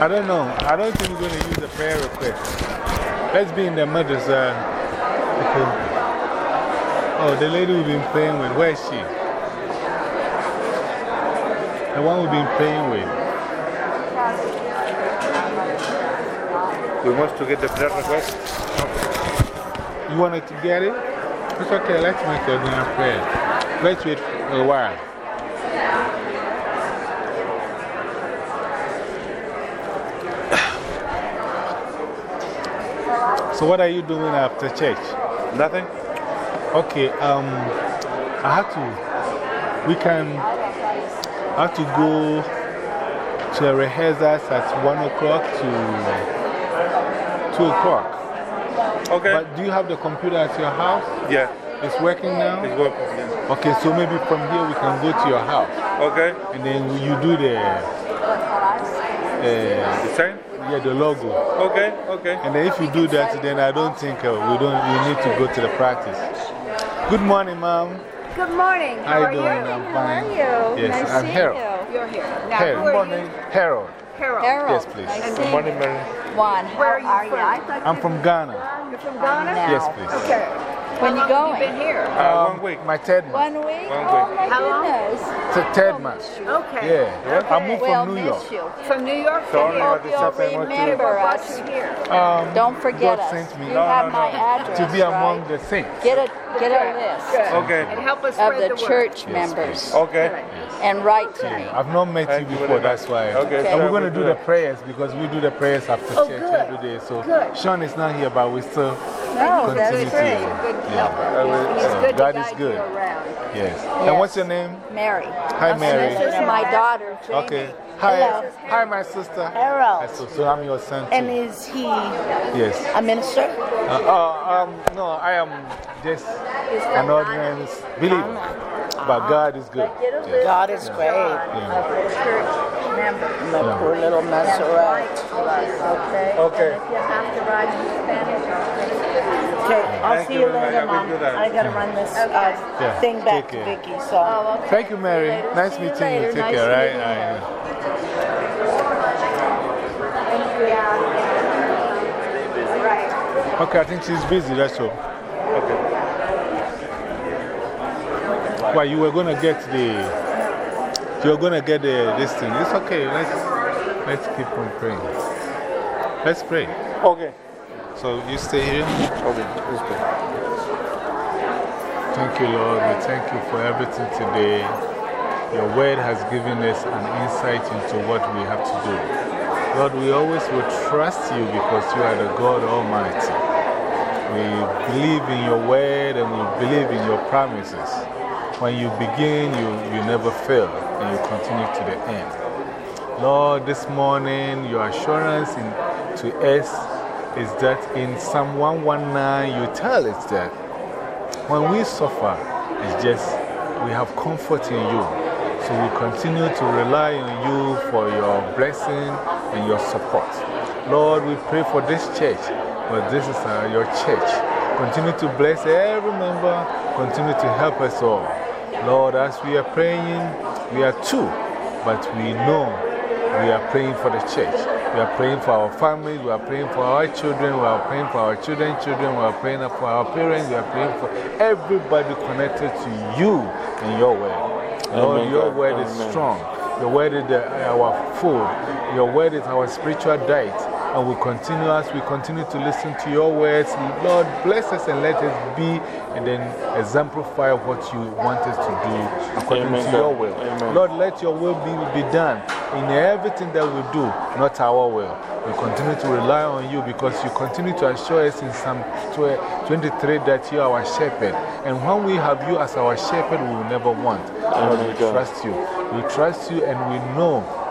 I don't know. I don't think we're going to use the prayer request. Let's be in the madrasa. Uh, okay. Oh, the lady we've been praying with, where is she? The one we've been praying with. We want to get the prayer request. You wanted to get it? It's okay, let's make a dinner prayer. Let's wait a while. So, what are you doing after church? Nothing? Okay, um, I have to, we can, I have to go to a rehearsals at 1 o'clock to 2 o'clock. Okay. But do you have the computer at your house? yeah. It's working now? It's working. Yeah. Okay, so maybe from here we can go to your house. Okay. And then you do the, uh, The same? Yeah, the logo. Okay. Okay. And then if you do that, then I don't think uh, we, don't, we need to go to the practice. Good morning, ma'am. Good morning. How How you are you? I'm How are you? Yes, nice I'm seeing Harold. you. You're here. Now, Harold. who are you? Harold. Harold. Harold. Yes, please. Nice And Morning, you. Mary. Juan, Where how are you are from? you? I'm from Ghana. You're from Ghana? Now. Yes, please. Okay. When How you long have going? you been here? Uh, one week. My third month. One week? One week. my How long? goodness. It's a third month. Okay. Yeah. I moved We'll from New miss York. you. From New York to Sorry, here. I Hope you'll have to want to- remember us. here? Um, Don't forget God us. me You No, have no, my no. address, to be among right? the saints. Get a, get a Good. list Good. Okay. And help us of spread the the word. church members Okay. and write to me. I've not met you you before, that's why. Okay, and we're going to do do the prayers because we do the prayers after Oh, church every day. So Sean is not here, but we still No, continue that's to. Great. Yeah. helper. He's good God to is good. you around. Yes. Yes. And what's your name? Mary. Hi, Mary. This is my daughter, Jamie. Okay. Hi. Hello. Hi, my sister. Harold. So, so I'm your son. Too. And is he yes. a minister? Uh, uh, um, no, I am just an ordinary believer. But God is good. Yes. God is great. Yeah. My poor little Maserati. Okay? Okay. If you have to ride in Spanish, I'll Okay, I'll Thank see you you later, Mom. I gotta run this uh, Yeah, thing back to care. Vicky, so. Thank you, Mary. Nice See you meeting you. later. Take Nice care, right? you. I- Okay, I think she's busy, that's all. Okay. Why, you were going to get the. You're going to get the, this thing. It's okay. Let's, let's keep on praying. Let's pray. Okay. So you stay here. Okay. Let's go. Thank you, Lord. We thank you for everything today. Your word has given us an insight into what we have to do. Lord, we always will trust you because you are the God Almighty. We believe in your word and we believe in your promises. When you begin, you, you never fail and you continue to the end. Lord, this morning, your assurance in, to us is that in Psalm 119, you tell us that when we suffer, it's just we have comfort in you. So we continue to rely on you for your blessing and your support. Lord, we pray for this church, but this is uh, your church. Continue to bless every member, continue to help us all. Lord, as we are praying, we are two, but we know we are praying for the church. We are praying for our families, we are praying for our children, we are praying for our children's children, we are praying for our parents, we are praying for everybody connected to you and your word. Lord, your word is strong. Your word is our food. Your word is our spiritual diet. And we continue as we continue to listen to your words. Lord, bless us and let us be and then exemplify what you want us to do according Amen, to your will. Amen. Lord, let your will be, be done in everything that we do, not our will. We continue to rely on you because you continue to assure us in Psalm 23 that you are our shepherd. And when we have you as our shepherd, we will never want. Lord, we trust you. We trust you and we know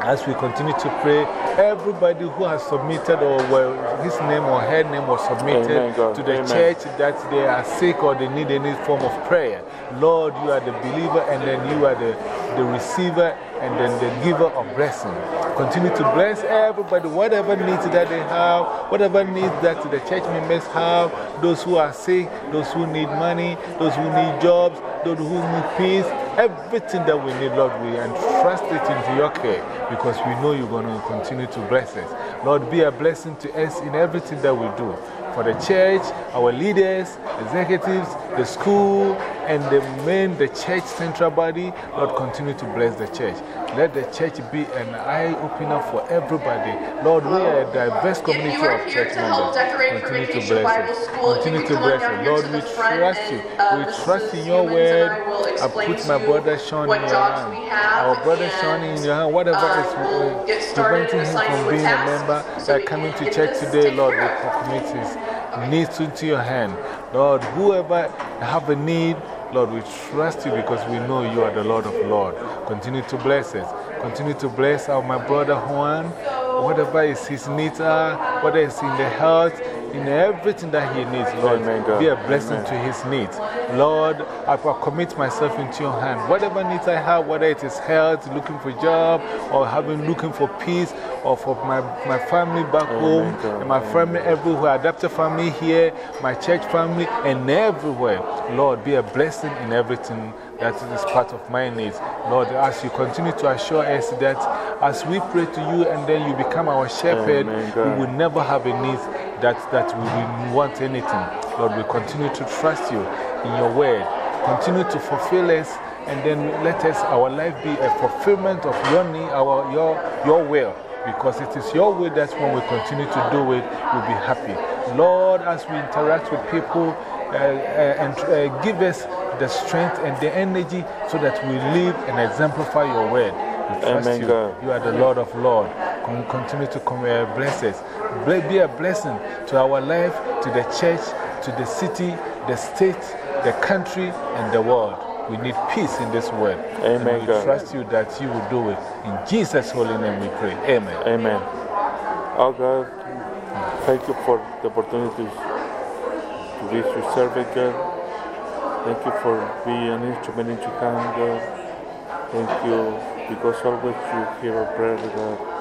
as we continue to pray, everybody who has submitted or where his name or her name was submitted Amen, to the Amen. church that they are sick or they need any form of prayer. Lord, you are the believer and then you are the, the receiver and then the giver of blessing. Continue to bless everybody, whatever needs that they have, whatever needs that the church members have, those who are sick, those who need money, those who need jobs, those who need peace, everything that we need, Lord, we entrust it into your care because we know you're going to continue to bless us. Lord, be a blessing to us in everything that we do. For the church, our leaders, executives, the school, and the main, the church central body, Lord, continue to bless the church. Let the church be an eye opener for everybody. Lord, we are a diverse community of church members. Continue to bless us. Continue to bless us. Lord, we trust you. We trust in your word. I put my brother Sean in your hand. Our brother Sean in your hand. Whatever is uh, preventing him from being a member, that coming to church today, Lord, we commit his needs into your hand. Lord, whoever have a need, Lord, we trust you because we know you are the Lord of Lords. Continue to bless us. Continue to bless our, my brother Juan, whatever is his needs are, whether it's in the health, in everything that he needs, Lord. Be a blessing to his needs. Lord, I commit myself into your hand. Whatever needs I have, whether it is health, looking for a job, or having looking for peace, or for my, my family back home, and my family everywhere, adopted family here, my church family, and everywhere. Lord, be a blessing in everything that is part of my needs. Lord, as you continue to assure us that as we pray to you and then you become our shepherd, we will never have a need that, that we will want anything. Lord, we continue to trust you in your word. Continue to fulfill us and then let us, our life be a fulfillment of your need, our, your, your will. Because it is your will that when we continue to do it, we'll be happy. Lord, as we interact with people, uh, uh, and uh, give us the strength and the energy so that we live and exemplify your word. We trust Amen, you. God. You are the Lord of Lords. Con continue to come, uh, bless us. Be a blessing to our life, to the church, to the city, the state, the country, and the world. We need peace in this world. Amen, And we God. trust you that you will do it. In Jesus' holy name we pray. Amen. Amen. Oh God, thank you for the opportunity to be your servant, God. Thank you for being an instrument in your hand, God. Thank you because always you hear our prayer, God.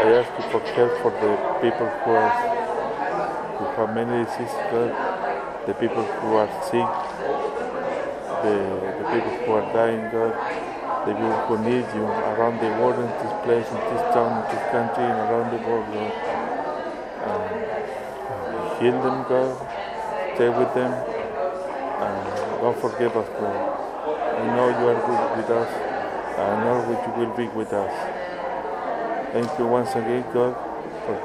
I ask you for help for the people who are who have many diseases, The people who are sick, the, the people who are dying, God the people who need you around the world, in this place, in this town, in this country, and around the world. Um, heal them, God. Stay with them. And don't forget us, God. I know you are good with us. Know that you will be with us. Thank you once again, God, for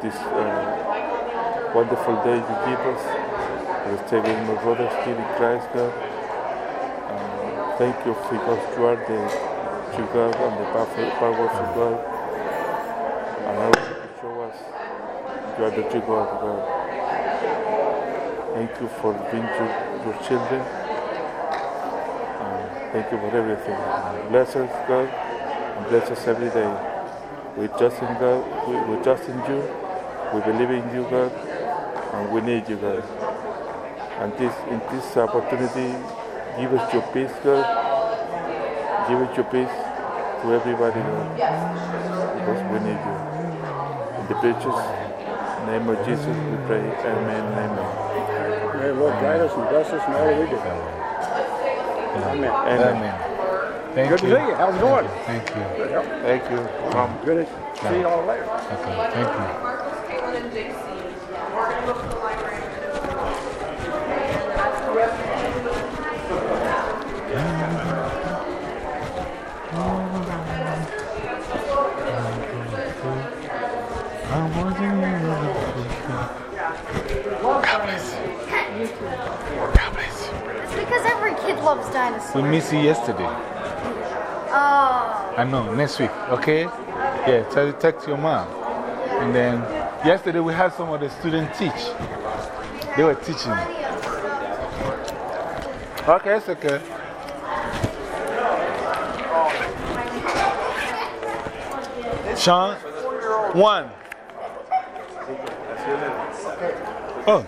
this uh, wonderful day you give us. For stay with my brothers here in Christ, God. Thank you because you are the true God and the powerful, powerful God. And I want to show us you are the true God, God. Thank you for being your, your children. Thank you for everything. Bless us, God, and bless us every day. We trust in God, we, we trust in you, we believe in you, God, and we need you, God. And this, in this opportunity, give us your peace, God. Give us your peace to everybody, God. Because we need you. In the precious name of Jesus, we pray. Amen amen. May the Lord guide us and bless us in all we do. Amen. Amen. Amen. Thank Good to you. see you. How's it going? Thank you. Good. yeah. Thank you. Come. Good to see you all later. Okay, thank you. Marcus, Caitlin, and JC. We're going to go to the library. God bless you. God bless you. It's loves dinosaurs. We missed you yesterday. Oh. I know, next week, okay? Yeah, tell, text your mom. And then yesterday we had some of the students teach. They were teaching. Okay, it's okay. Sean, one. Oh.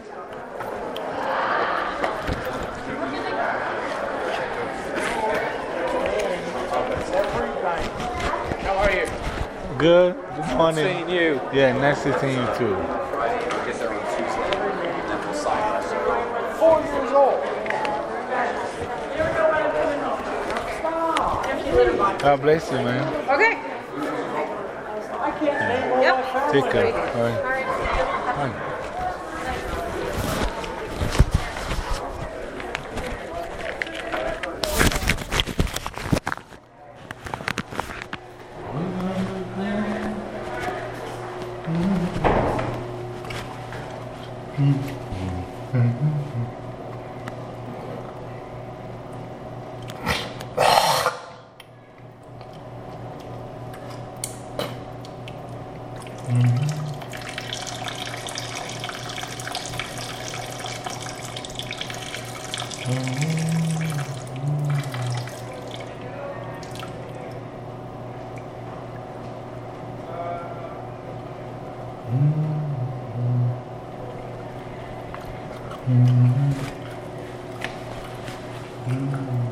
Good. Good morning. Seeing you. Yeah, nice to see you too. Four years old. God bless you, man. Okay. Yep. Take care. All right. Fine. You, why?